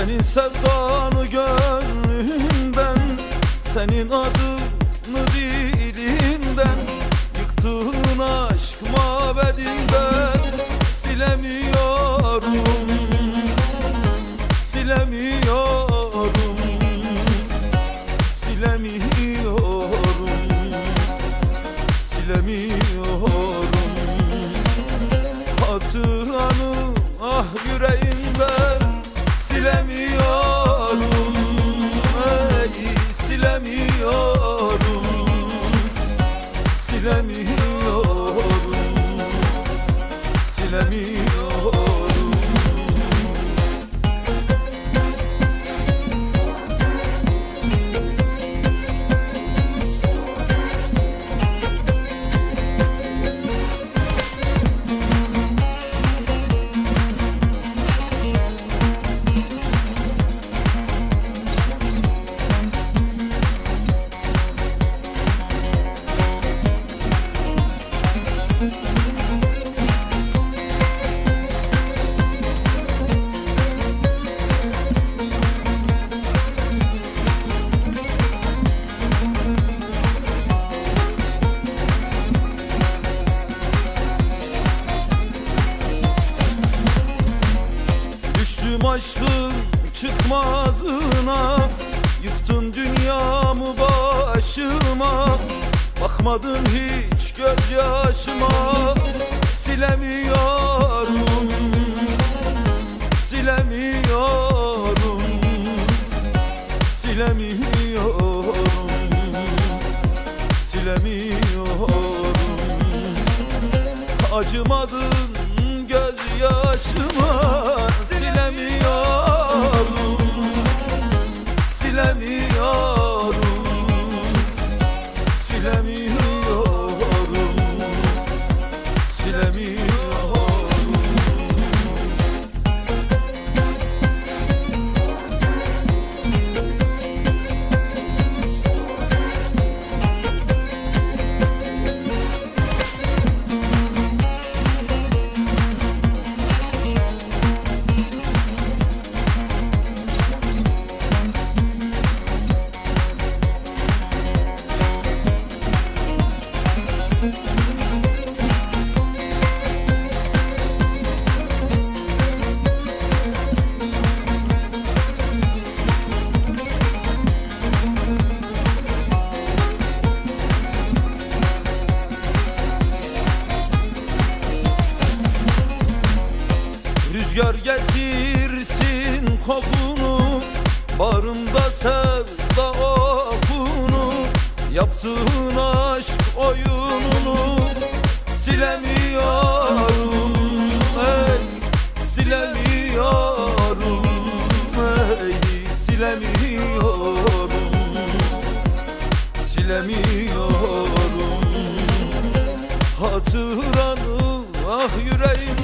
Senin sevdanı gönlümden Senin adın Silemiyorum Hatıranı ah yüreğimden Silemiyorum aşkın çıkmazına Yıktın dünyamı başıma Bakmadın hiç gözyaşıma. Silemiyorum Silemiyorum Silemiyorum. Silemiyorum Acımadın gözyaşıma Silemiyorum Rüzgar getirsin kokunu Barımda sevda okunu Yaptığın aşk oyununu Silemiyorum ey Silemiyorum ey Silemiyorum Silemiyorum. Hatıranı ah yüreğimden